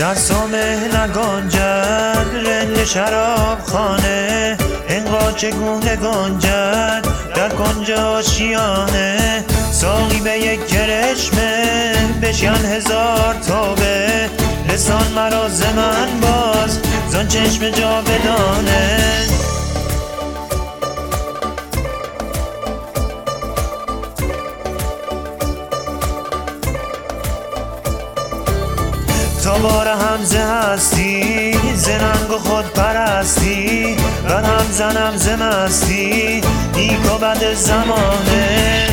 در سامه نگنجد رند شراب خانه. انقا چگونه گنجد در کنج آشیانه. ساقی به یک کرشمه بشین هزار توبه لسان مرا من باز زان چشم جا تا بار همزه هستی زننگ و خود پرستی بر هم زنم زمستی نیک و بد زمانه.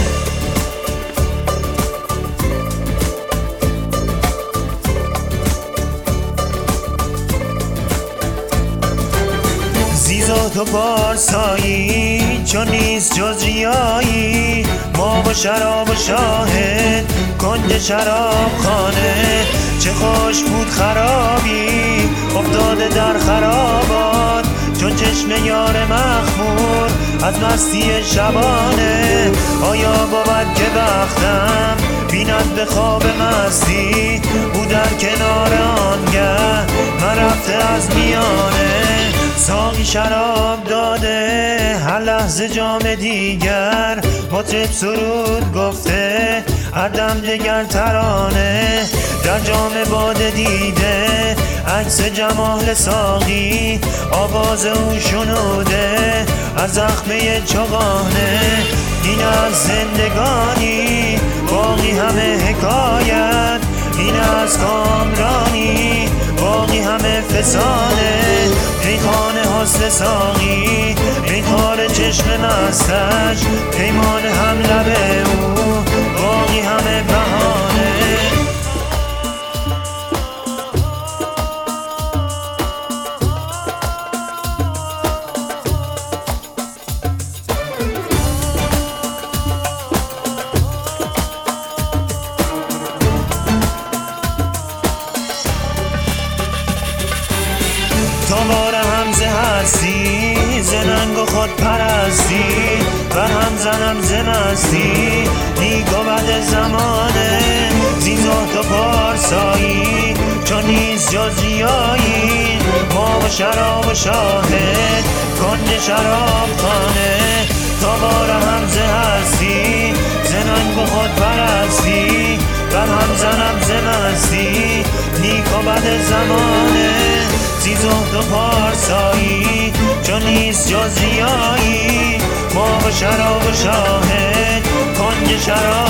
زیزا تو پارسایی چون نیست جز ریایی. ما و شراب و شاهد کنج شراب خانه چه خوش بود خرابی افتاده در خرابات. چون چشم یار مخمور از مستی شبانه. آیا بود که بختم؟ بیند به خواب مستی او در کنار آنگه من رفته از میانه ساقی شراب داده. هر لحظه جام دیگر مطرب سرود گفته هر دم دگر ترانه. در جام باده دیده عکس جمال ساقی. آواز او شنوده از زخمه چغانه. این از زندگانی باقی همه حکایت. این از کامرانی باقی همه فسانه. ای خانه حسن ساقی ای کار چشم مستش پیمان تا بار همزه هستی زننگ و خود پرستی و هم زنم زمستی نیک و بد زمانه زیزات و پارسایی چون نیست جز ریایی. ما و شراب و شاهد کنج شراب خانه. تا بار همزه هستی زننگ و خود پرستی و هم زنم زمستی نیک و بد زمانه. زیزهد و پارسایی چون نیست جز ریایی ما و شراب و شاهد کنج شراب